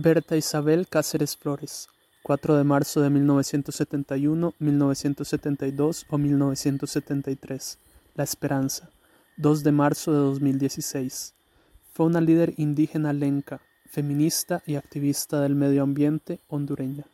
Berta Isabel Cáceres Flores, 4 de marzo de 1971, 1972 o 1973. La Esperanza, 2 de marzo de 2016. Fue una líder indígena lenca, feminista y activista del medio ambiente hondureña.